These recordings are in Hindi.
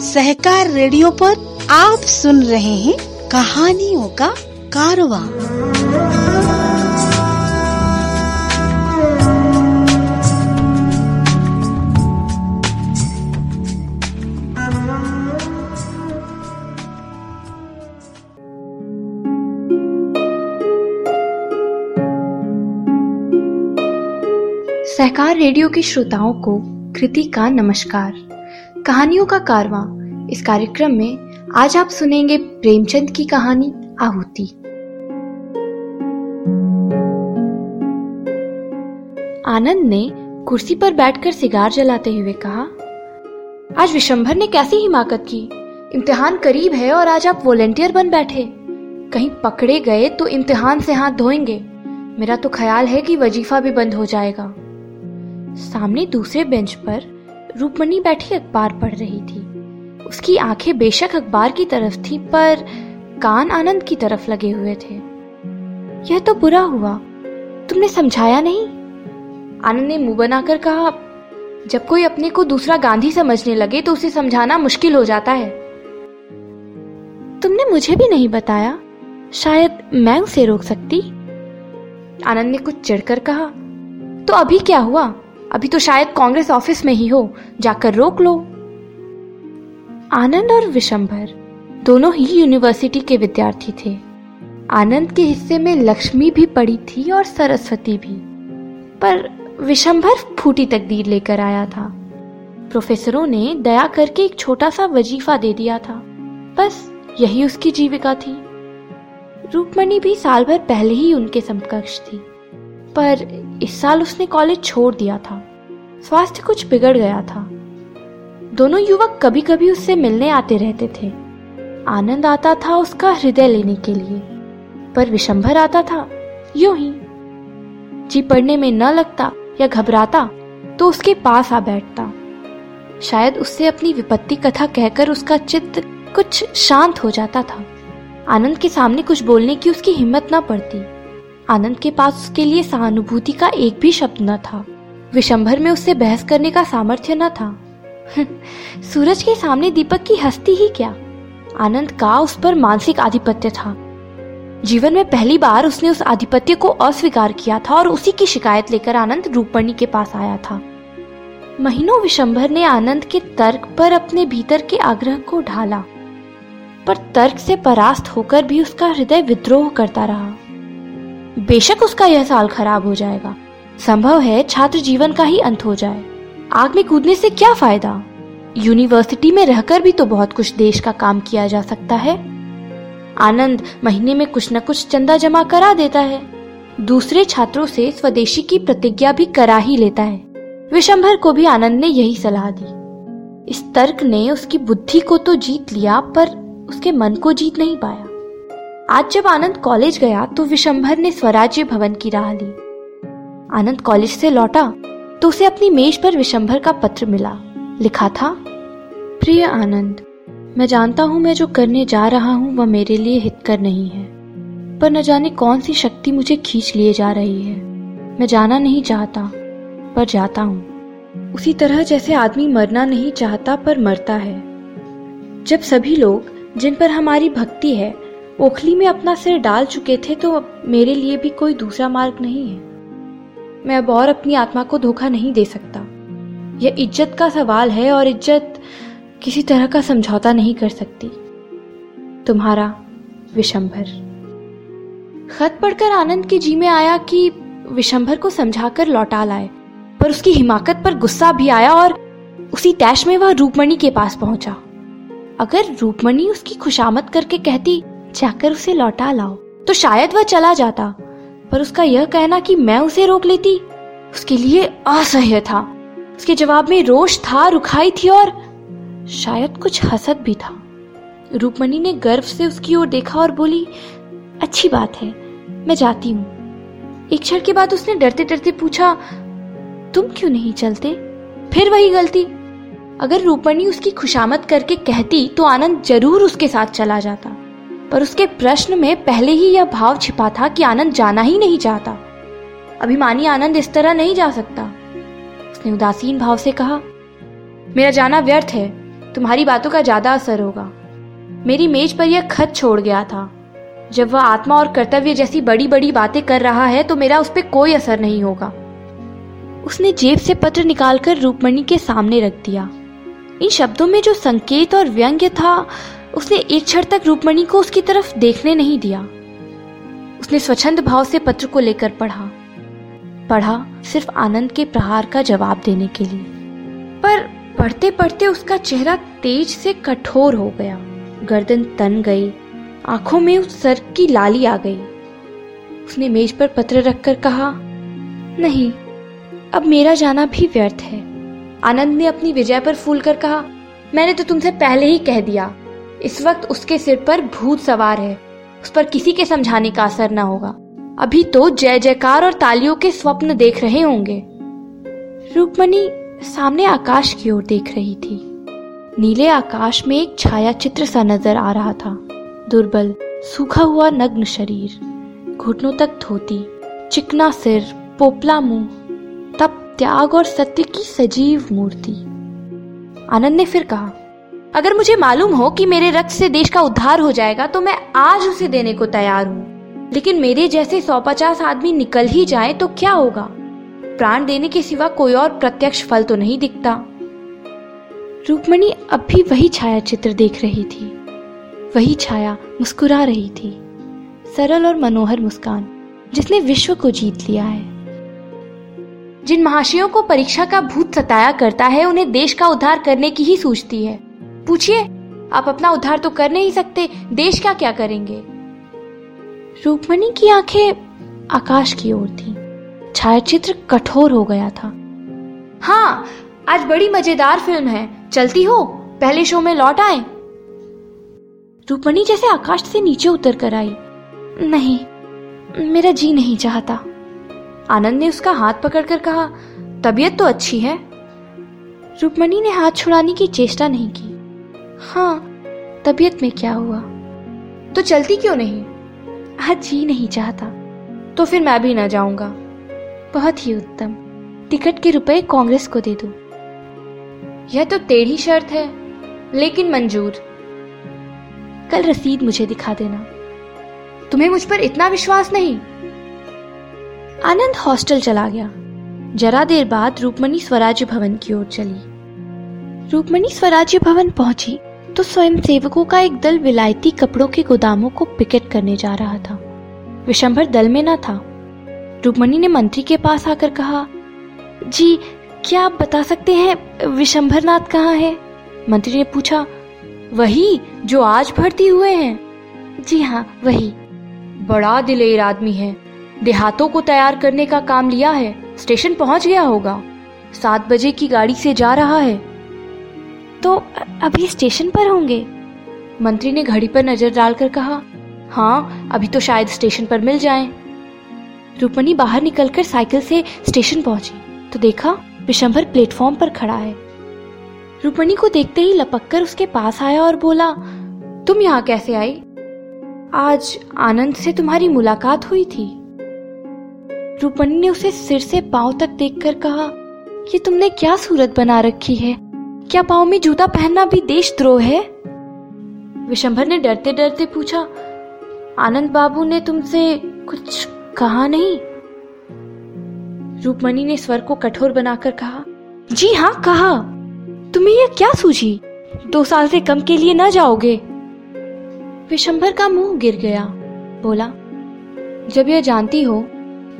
सहकार रेडियो पर आप सुन रहे हैं कहानियों का कारवा। रेडियो के श्रोताओं को कृति का नमस्कार। कहानियों का कारवा। इस कार्यक्रम में आज आप सुनेंगे प्रेमचंद की कहानी, आहुति। आनंद ने कुर्सी पर बैठकर सिगार जलाते हुए कहा, आज विशंभर ने कैसी हिमाकत की? इम्तिहान करीब है और आज आप वॉलेंटियर बन बैठे। कहीं पकड़े गए तो इम्तिहान से हाथ धोएँगे। मेरा तो ख्याल है कि वजीफा भी बंद हो जाएगा। सामने दूसरे बेंच पर रूपमणी बैठी अखबार पढ़ रही थी। उसकी आँखें बेशक अखबार की तरफ़ थी, पर कान आनंद की तरफ़ लगे हुए थे। यह तो बुरा हुआ। तुमने समझाया नहीं? आनंद ने मुँह बनाकर कहा, जब कोई अपने को दूसरा गांधी समझने लगे तो उसे समझाना मुश्किल हो जाता है। तुमने मुझे भी नहीं बताया? शायद मैं उसे रोक सकती? आनंद ने कुछ चिढ़कर कहा तो अभी क्या हुआ? अभी तो शायद कांग्रेस ऑफ़िस में ही हो। जाकर रोक लो। आनंद और विशंभर दोनों ही यूनिवर्सिटी के विद्यार्थी थे। आनंद के हिस्से में लक्ष्मी भी पड़ी थी और सरस्वती भी। पर विशंभर फूटी तकदीर लेकर आया था। प्रोफेसरों ने दया करके एक छोटा सा वजीफा दे दिया था। बस यही उसकी जीविका थी। रूपमणि भी साल भर पहले ही उनके समकक्ष थी। पर इस साल उसने कॉलेज छोड़ दिया था। स्वास्थ्य कुछ बिगड़ गया था। दोनों युवक कभी कभी उससे मिलने आते रहते थे। आनंद आता था उसका हृदय लेने के लिए। पर विशंभर आता था। यूँ ही। जी पढ़ने में न लगता या घबराता तो उसके पास आ बैठता। शायद उससे अपनी विपत्ति कथा कहकर उसका चित्त कुछ शांत हो जाता था। आनंद के सामने कुछ बोलने की उसकी हिम्मत न पड़ती। आनंद के पास उसके लिए सहानुभूति का एक भी शब्द न था। विशंभर में उससे बहस करने का सामर्थ्य न था। सूरज के सामने दीपक की हस्ती ही क्या? आनंद का उस पर मानसिक आधिपत्य था। जीवन में पहली बार उसने उस आधिपत्य को अस्वीकार किया था और उसी की शिकायत लेकर आनंद रूपणी के पास आया था। महीनों विशंभर ने आनंद के तर्क पर अपने भीतर के आग्रह को ढाला। पर तर्क से परास्त होकर भी उसका हृदय विद्रोह करता रहा। बेशक उसका यह साल खराब हो जाएगा। संभव है छात्र जीवन का ही अंत हो जाए। आग में कूदने से क्या फ़ायदा? यूनिवर्सिटी में रहकर भी तो बहुत कुछ देश का काम किया जा सकता है। आनंद महीने में कुछ न कुछ चंदा जमा करा देता है। दूसरे छात्रों से स्वदेशी की प्रतिज्ञा भी करा ही लेता है। विशंभर को भी आनंद ने यही सलाह दी। इस तर्क ने उसकी बुद्धि को तो जीत लिया, पर उसके मन को जीत नहीं पाया। आज जब आनंद कॉलेज गया तो विशंभर ने स्वराज्य भवन की राह ली। आनंद कॉलेज से लौटा तो उसे अपनी मेज पर विशंभर का पत्र मिला। लिखा था, प्रिय आनंद, मैं जानता हूँ मैं जो करने जा रहा हूँ वह मेरे लिए हितकर नहीं है, पर न जाने कौन सी शक्ति मुझे खींच लिए जा रही है। मैं जाना नहीं चाहता, पर जाता हूँ। उसी तरह जैसे आदमी मरना नहीं चाहता पर मरता है। जब सभी लोग, जिन पर हमारी भक्ति है ओखली में अपना सिर डाल चुके थे तो मेरे लिए भी कोई दूसरा मार्ग नहीं है। मैं अब और अपनी आत्मा को धोखा नहीं दे सकता। यह इज़्ज़त का सवाल है और इज़्ज़त किसी तरह का समझौता नहीं कर सकती। तुम्हारा विशंभर। खत पढ़कर आनंद के जी में आया कि विशंभर को समझाकर लौटा लाए, पर उसकी हिमाकत पर गुस्सा भी आया और उसी तैश में वह रूपमणि के पास पहुँचा। अगर रूपमणि उसकी खुशामद करके कहती जाकर उसे लौटा लाओ। तो शायद वह चला जाता, पर उसका यह कहना कि मैं उसे रोक लेती, उसके लिए असह्य था। उसके जवाब में रोष था, रुखाई थी और शायद कुछ हसद भी था। रूपमणि ने गर्व से उसकी ओर देखा और बोली, अच्छी बात है, मैं जाती हूँ। एक क्षण के बाद उसने डरते डरते पूछा, तुम क्यों नहीं चलते? फिर वही गलती। अगर रूपमणि उसकी खुशामद करके कहती तो आनंद ज़रूर उसके साथ चला जाता। पर उसके प्रश्न में पहले ही यह भाव छिपा था कि आनंद जाना ही नहीं चाहता। अभिमानी आनंद इस तरह नहीं जा सकता। उसने उदासीन भाव से कहा, मेरा जाना व्यर्थ है। तुम्हारी बातों का ज़्यादा असर होगा। मेरी मेज पर यह खत छोड़ गया था। जब वह आत्मा और कर्तव्य जैसी बड़ी बड़ी बातें कर रहा है तो मेरा उस पर कोई असर नहीं होगा। उसने जेब से पत्र निकालकर रूपमणि के सामने रख दिया। इन शब्दों में जो संकेत और व्यंग्य था उसने एक क्षण तक रूपमणि को उसकी तरफ़ देखने नहीं दिया। उसने स्वच्छंद भाव से पत्र को लेकर पढ़ा। पढ़ा सिर्फ़ आनंद के प्रहार का जवाब देने के लिए। पर पढ़ते पढ़ते उसका चेहरा तेज से कठोर हो गया। गर्दन तन गई। आँखों में उस सर की लाली आ गई। उसने मेज पर पत्र रखकर कहा, नहीं, अब मेरा जाना भी व्यर्थ है। आनंद ने अपनी विजय पर फूल कर कहा, मैंने तो तुमसे पहले ही कह दिया। इस वक्त उसके सिर पर भूत सवार है। उस पर किसी के समझाने का असर न होगा। अभी तो जय जयकार और तालियों के स्वप्न देख रहे होंगे। रूपमणि सामने आकाश की ओर देख रही थी। नीले आकाश में एक छाया चित्र सा नज़र आ रहा था। दुर्बल, सूखा हुआ नग्न शरीर। घुटनों तक धोती, चिकना सिर, पोपला मुँह तब त्याग और सत्य की सजीव मूर्ति। आनंद ने फिर कहा अगर मुझे मालूम हो कि मेरे रक्त से देश का उद्धार हो जाएगा तो मैं आज उसे देने को तैयार हूँ। लेकिन मेरे जैसे सौ पचास आदमी निकल ही जाए तो क्या होगा? प्राण देने के सिवा कोई और प्रत्यक्ष फल तो नहीं दिखता। रूपमणि अब भी वही छाया चित्र देख रही थी। वही छाया मुस्कुरा रही थी। सरल और मनोहर मुस्कान, जिसने विश्व को जीत लिया है। जिन महाशयों को परीक्षा का भूत सताया करता है, उन्हें देश का उद्धार करने की ही सोचती है। पूछिए आप अपना उद्धार तो कर नहीं सकते देश क्या क्या करेंगे? रूपमणि की आँखें आकाश की ओर थी। छायाचित्र कठोर हो गया था। हाँ आज बड़ी मज़ेदार फ़िल्म है। चलती हो पहले शो में लौट आए। रूपमणि जैसे आकाश से नीचे उतर कर आई। नहीं मेरा जी नहीं चाहता। आनंद ने उसका हाथ पकड़कर कहा तबीयत तो अच्छी है। रूपमणि ने हाथ छुड़ाने की चेष्टा नहीं की। हाँ तबीयत में क्या हुआ? तो चलती क्यों नहीं? आज जी नहीं चाहता। तो फिर मैं भी ना जाऊँगा। बहुत ही उत्तम। टिकट के रुपए कांग्रेस को दे दो। यह तो टेढ़ी शर्त है, लेकिन मंजूर। कल रसीद मुझे दिखा देना। तुम्हें मुझ पर इतना विश्वास नहीं? आनंद हॉस्टल चला गया। जरा देर बाद रूपमणि स्वराज्य भवन की ओर चली। रूपमणि स्वराज्य भवन पहुँची। तो स्वयं सेवकों का एक दल विलायती कपड़ों के गोदामों को पिकेट करने जा रहा था। विशंभर दल में न था। रूपमणि ने मंत्री के पास आकर कहा, जी, क्या आप बता सकते हैं विशंभर नाथ कहाँ है? मंत्री ने पूछा, वही जो आज भर्ती हुए हैं? जी हाँ वही। बड़ा दिलेर आदमी है। देहातों को तैयार करने का काम लिया है। स्टेशन पहुँच गया होगा। सात बजे की गाड़ी से जा रहा है। तो अभी स्टेशन पर होंगे? मंत्री ने घड़ी पर नज़र डालकर कहा हाँ अभी तो शायद स्टेशन पर मिल जाए। रूपमणी बाहर निकलकर साइकिल से स्टेशन पहुँची तो देखा, विशंभर प्लेटफॉर्म पर खड़ा है। रूपणी को देखते ही लपककर उसके पास आया और बोला, तुम यहाँ कैसे आई? आज आनंद से तुम्हारी मुलाकात हुई थी। रूपणी ने उसे सिर से पाँव तक देखकर कहा, ये तुमने क्या सूरत बना रखी है? क्या पाँव में जूता पहनना भी देशद्रोह है? विशंभर ने डरते डरते पूछा, आनंद बाबू ने तुमसे कुछ कहा नहीं? रूपमणि ने स्वर को कठोर बनाकर कहा, जी हाँ कहा। तुम्हें यह क्या सूझी? दो साल से कम के लिए न जाओगे. विशंभर का मुँह गिर गया, बोला, जब यह जानती हो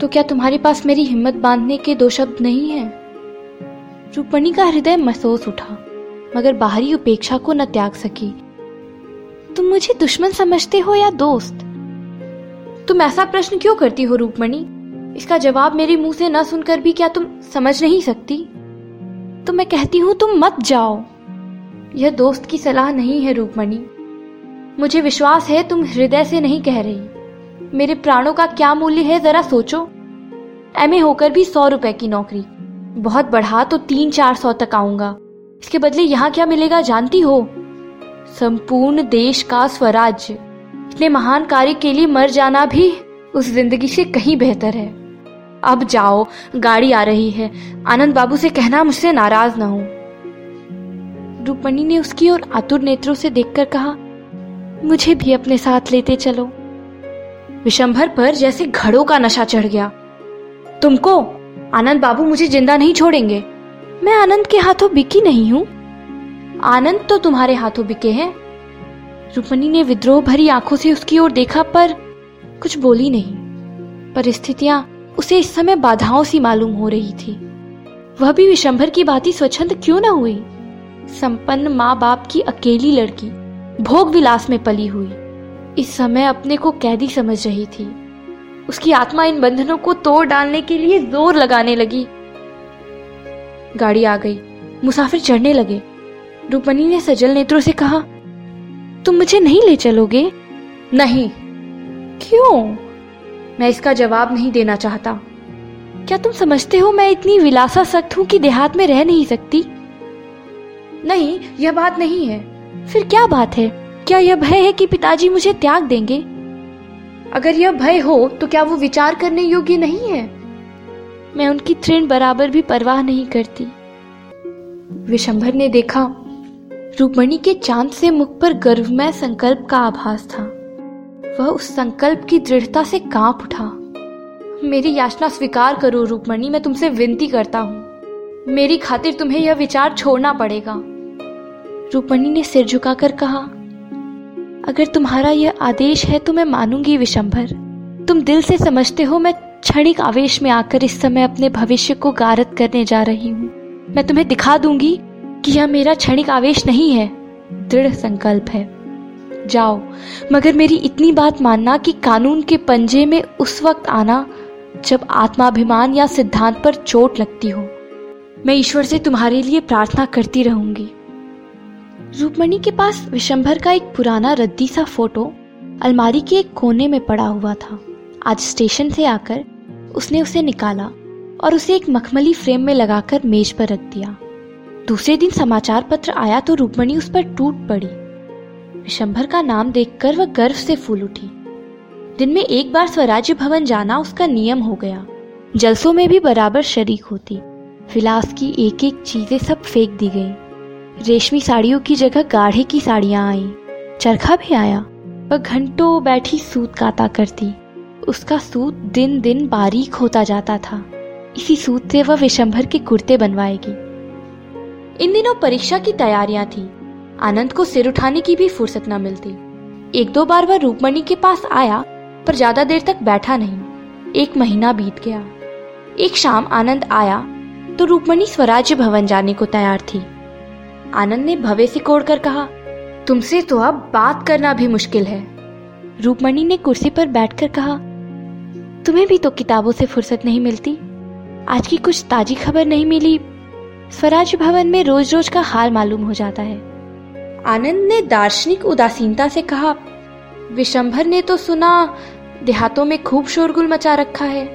तो क्या तुम्हारे पास मेरी हिम्मत बांधने के दो शब्द नहीं है? रूपमणि का हृदय महसूस उठा, मगर बाहरी उपेक्षा को न त्याग सकी। तुम मुझे दुश्मन समझते हो या दोस्त? तुम ऐसा प्रश्न क्यों करती हो रूपमणि इसका जवाब मेरे मुँह से न सुनकर भी क्या तुम समझ नहीं सकती? तो मैं कहती हूँ, तुम मत जाओ। यह दोस्त की सलाह नहीं है रूपमणि मुझे विश्वास है तुम हृदय से नहीं कह रही। मेरे प्राणों का क्या मूल्य है, जरा सोचो। एमए होकर भी सौ रुपए की नौकरी। बहुत बढ़ा तो तीन चार सौ तक आऊँगा। इसके बदले यहाँ क्या मिलेगा, जानती हो? संपूर्ण देश का स्वराज्य। इतने महान कार्य के लिए मर जाना भी उस ज़िंदगी से कहीं बेहतर है। अब जाओ, गाड़ी आ रही है। आनंद बाबू से कहना, मुझसे नाराज़ ना हो। रुक्मणी ने उसकी ओर आतुर नेत्रों से देखकर कहा, मुझे भी अपने साथ लेते चलो। विशंभर पर जैसे घड़ों का नशा चढ़ गया। तुमको आनंद बाबू मुझे ज़िंदा नहीं छोड़ेंगे। मैं आनंद के हाथों बिकी नहीं हूँ। आनंद तो तुम्हारे हाथों बिके हैं। रुक्मणी ने विद्रोह भरी आँखों से उसकी ओर देखा, पर कुछ बोली नहीं। परिस्थितियाँ उसे इस समय बाधाओं सी मालूम हो रही थी। वह भी विशंभर की बात स्वच्छंद क्यों न हुई? संपन्न माँ बाप की अकेली लड़की भोग विलास में पली हुई। इस समय अपने को कैदी समझ रही थी। उसकी आत्मा इन बंधनों को तोड़ डालने के लिए ज़ोर लगाने लगी। गाड़ी आ गई। मुसाफिर चढ़ने लगे। रूपमनी ने सजल नेत्रों से कहा, तुम मुझे नहीं ले चलोगे? नहीं। क्यों? मैं इसका जवाब नहीं देना चाहता। क्या तुम समझते हो मैं इतनी विलासा सख्त हूँ कि देहात में रह नहीं सकती? नहीं, यह बात नहीं है। फिर क्या बात है? क्या यह भय है कि पिताजी मुझे त्याग देंगे? अगर यह भय हो तो क्या वो विचार करने योग्य नहीं है? मैं उनकी तृण बराबर भी परवाह नहीं करती। विशंभर ने देखा रूपमणि के चाँद से मुख पर गर्वमय संकल्प का आभास था। वह उस संकल्प की दृढ़ता से काँप उठा। मेरी याचना स्वीकार करो रूपमणि मैं तुमसे विनती करता हूँ। मेरी खातिर तुम्हें यह विचार छोड़ना पड़ेगा। रूपमणि ने सिर झुकाकर कहा अगर तुम्हारा यह आदेश है तो मैं मानूँगी विशंभर। तुम दिल से समझते हो मैं क्षणिक आवेश में आकर इस समय अपने भविष्य को गारत करने जा रही हूँ। मैं तुम्हें दिखा दूँगी कि यह मेरा क्षणिक आवेश नहीं है। दृढ़ संकल्प है। जाओ, मगर मेरी इतनी बात मानना कि कानून के पंजे में उस वक्त आना जब आत्माभिमान या सिद्धांत पर चोट लगती हो। मैं ईश्वर से तुम्हारे लिए प्रार्थना करती रहूँगी। रूपमणि के पास विशंभर का एक पुराना रद्दी सा फ़ोटो अलमारी के एक कोने में पड़ा हुआ था। आज स्टेशन से आकर उसने उसे निकाला और उसे एक मखमली फ्रेम में लगाकर मेज पर रख दिया। दूसरे दिन समाचार पत्र आया तो रूपमणि उस पर टूट पड़ी। विशंभर का नाम देखकर वह गर्व से फूल उठी। दिन में एक बार स्वराज्य भवन जाना उसका नियम हो गया। जलसों में भी बराबर शरीक होती। विलास की एक एक चीज़ें सब फेंक दी गई। रेशमी साड़ियों की जगह गाढ़े की साड़ियाँ आई। चरखा भी आया वह घंटों बैठी सूत काता करती। उसका सूत दिन दिन बारीक होता जाता था। इसी सूत से वह विशंभर के कुर्ते बनवाएगी। इन दिनों परीक्षा की तैयारियाँ थी। आनंद को सिर उठाने की भी फुर्सत न मिलती। एक दो बार वह रूपमणि के पास आया, पर ज़्यादा देर तक बैठा नहीं। एक महीना बीत गया। एक शाम आनंद आया तो रूपमणि स्वराज्य भवन जाने को तैयार थी। आनंद ने भवे से कोड़कर कहा, तुमसे तो अब बात करना भी मुश्किल है। रूपमणि ने कुर्सी पर बैठकर कहा, तुम्हें भी तो किताबों से फुर्सत नहीं मिलती। आज की कुछ ताजी खबर नहीं मिली। स्वराज भवन में रोज रोज का हाल मालूम हो जाता है। आनंद ने दार्शनिक उदासीनता से कहा, विशंभर ने तो सुना, देहातों में खूब शोरगुल मचा रखा है।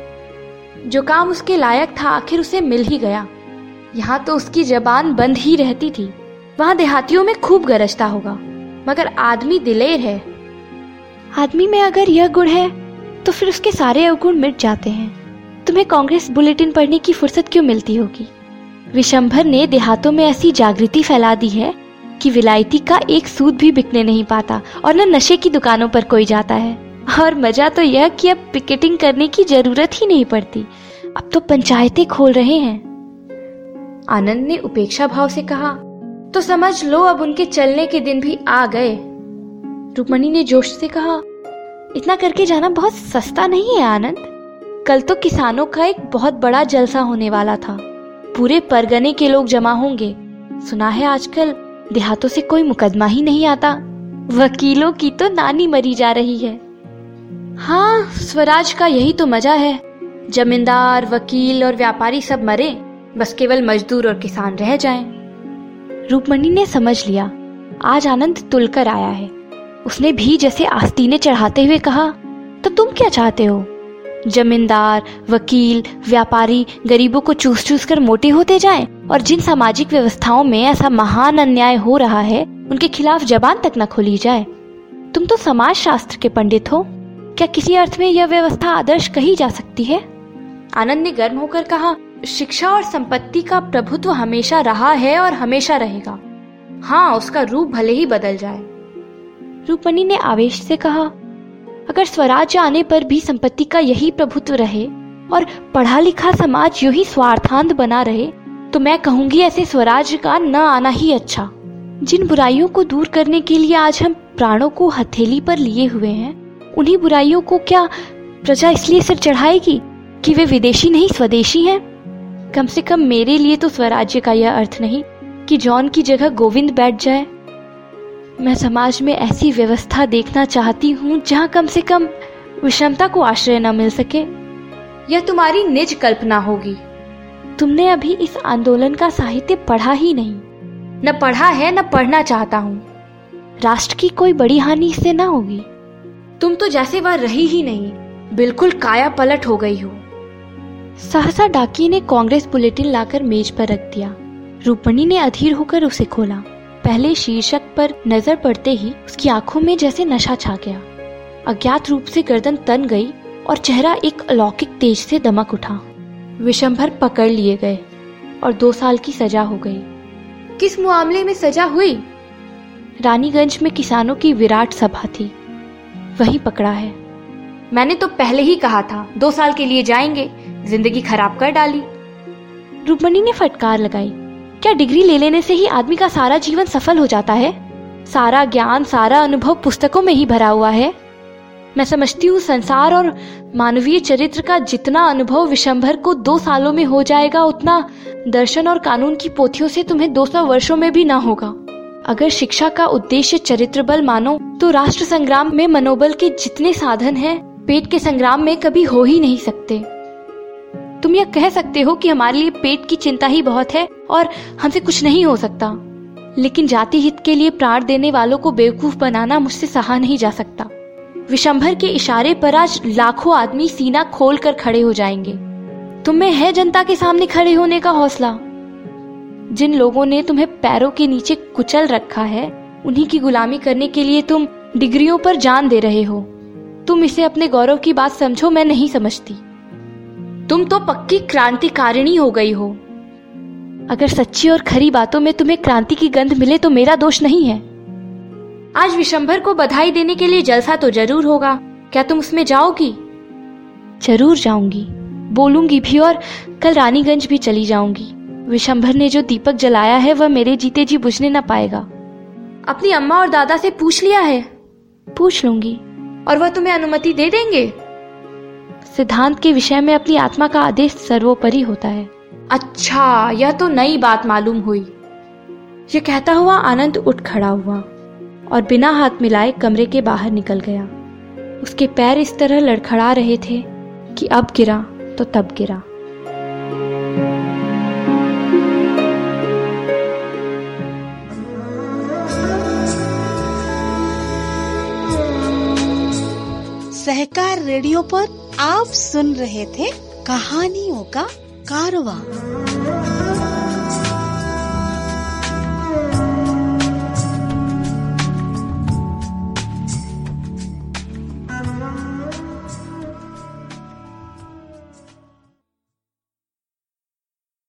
जो काम उसके लायक था, आखिर उसे मिल ही गया। यहाँ तो उसकी जबान बंद ही रहती थी। वहाँ देहातियों में खूब गरजता होगा मगर आदमी दिलेर है। आदमी में अगर यह गुण है तो फिर उसके सारे अवगुण मिट जाते हैं। तुम्हें कांग्रेस बुलेटिन पढ़ने की फुर्सत क्यों मिलती होगी? विशंभर ने देहातों में ऐसी जागृति फैला दी है कि विलायती का एक सूद भी बिकने नहीं पाता और न नशे की दुकानों पर कोई जाता है। और मज़ा तो यह कि अब पिकेटिंग करने की ज़रूरत ही नहीं पड़ती। अब तो पंचायतें खोल रहे हैं। आनंद ने उपेक्षा भाव से कहा तो समझ लो, अब उनके चलने के दिन भी आ गए। रुक्मणी ने जोश से कहा, इतना करके जाना बहुत सस्ता नहीं है, आनंद। कल तो किसानों का एक बहुत बड़ा जलसा होने वाला था। पूरे परगने के लोग जमा होंगे। सुना है आजकल, देहातों से कोई मुकदमा ही नहीं आता। वकीलों की तो नानी मरी जा रही है। हाँ स्वराज का यही तो मज़ा है। जमींदार, वकील और व्यापारी सब मरे, बस केवल मजदूर और किसान रह जाएँ। रूपमणि ने समझ लिया, आज आनंद तुलकर आया है। उसने भी जैसे आस्तीने चढ़ाते हुए कहा तो तुम क्या चाहते हो? जमींदार, वकील, व्यापारी, गरीबों को चूस चूस कर मोटे होते जाएँ और जिन सामाजिक व्यवस्थाओं में ऐसा महान अन्याय हो रहा है, उनके खिलाफ जबान तक न खोली जाए? तुम तो समाज शास्त्र के पंडित हो। क्या किसी अर्थ में यह व्यवस्था आदर्श कही जा सकती है? आनंद ने गर्म होकर कहा शिक्षा और संपत्ति का प्रभुत्व हमेशा रहा है और हमेशा रहेगा। हाँ उसका रूप भले ही बदल जाए। रूपमणि ने आवेश से कहा, अगर स्वराज्य आने पर भी संपत्ति का यही प्रभुत्व रहे और पढ़ा लिखा समाज यू ही स्वार्थांत बना रहे तो मैं कहूँगी ऐसे स्वराज्य का न आना ही अच्छा। जिन बुराइयों को दूर करने के लिए आज हम प्राणों को हथेली पर लिए हुए हैं, उन्हीं बुराइयों को क्या प्रजा इसलिए सिर चढ़ाएगी कि वे विदेशी नहीं, स्वदेशी हैं? कम से कम मेरे लिए तो स्वराज्य का यह अर्थ नहीं कि जॉन की जगह गोविंद बैठ जाए। मैं समाज में ऐसी व्यवस्था देखना चाहती हूँ जहाँ कम से कम विषमता को आश्रय न मिल सके। यह तुम्हारी निज कल्पना होगी। तुमने अभी इस आंदोलन का साहित्य पढ़ा ही नहीं। न पढ़ा है न पढ़ना चाहता हूँ। राष्ट्र की कोई बड़ी हानि इससे ना होगी। तुम तो जैसे वह रही ही नहीं बिल्कुल काया पलट हो गई हो। सहसा डाकी ने कांग्रेस बुलेटिन लाकर मेज पर रख दिया। रूपणी ने अधीर होकर उसे खोला। पहले शीर्षक पर नज़र पड़ते ही उसकी आँखों में जैसे नशा छा गया। अज्ञात रूप से गर्दन तन गई और चेहरा एक अलौकिक तेज से दमक उठा। विशंभर पकड़ लिए गए और दो साल की सजा हो गई। किस मामले में सजा हुई? रानीगंज में किसानों की विराट सभा थी। वही पकड़ा है। मैंने तो पहले ही कहा था, दो साल के लिए जाएँगे। ज़िंदगी खराब कर डाली। रुक्मणी ने फटकार लगाई। क्या डिग्री ले लेने से ही आदमी का सारा जीवन सफल हो जाता है? सारा ज्ञान, सारा अनुभव पुस्तकों में ही भरा हुआ है। मैं समझती हूँ संसार और मानवीय चरित्र का जितना अनुभव विशंभर को दो सालों में हो जाएगा, उतना दर्शन और कानून की पोथियों से तुम्हें 200 वर्षों में भी ना होगा। अगर शिक्षा का उद्देश्य चरित्र बल मानो तो राष्ट्र संग्राम में मनोबल के जितने साधन हैं, पेट के संग्राम में कभी हो ही नहीं सकते। तुम यह कह सकते हो कि हमारे लिए पेट की चिंता ही बहुत है और हमसे कुछ नहीं हो सकता। लेकिन जाति हित के लिए प्राण देने वालों को बेवकूफ़ बनाना मुझसे सहा नहीं जा सकता। विशंभर के इशारे पर आज लाखों आदमी सीना खोल कर खड़े हो जाएँगे। तुम्हें है जनता के सामने खड़े होने का हौसला। जिन लोगों ने तुम्हें पैरों के नीचे कुचल रखा है, उन्हीं की गुलामी करने के लिए तुम डिग्रियों पर जान दे रहे हो। तुम इसे अपने गौरव की बात समझो, मैं नहीं समझती। तुम तो पक्की क्रांतिकारिणी हो गई हो। अगर सच्ची और खरी बातों में तुम्हें क्रांति की गंध मिले तो मेरा दोष नहीं है। आज विशंभर को बधाई देने के लिए जलसा तो ज़रूर होगा। क्या तुम उसमें जाओगी? ज़रूर जाऊँगी। बोलूँगी भी और कल रानीगंज भी चली जाऊँगी। विशंभर ने जो दीपक जलाया है वह मेरे जीते जी बुझने न पाएगा। अपनी अम्मा और दादा से पूछ लिया है? पूछ लूँगी। और वह तुम्हें अनुमति दे देंगे? सिद्धांत के विषय में अपनी आत्मा का आदेश सर्वोपरि होता है। अच्छा यह तो नई बात मालूम हुई। ये कहता हुआ आनंद उठ खड़ा हुआ और बिना हाथ मिलाए कमरे के बाहर निकल गया। उसके पैर इस तरह लड़खड़ा रहे थे कि अब गिरा तो तब गिरा। सहकार रेडियो पर आप सुन रहे थे कहानियों का कारवा।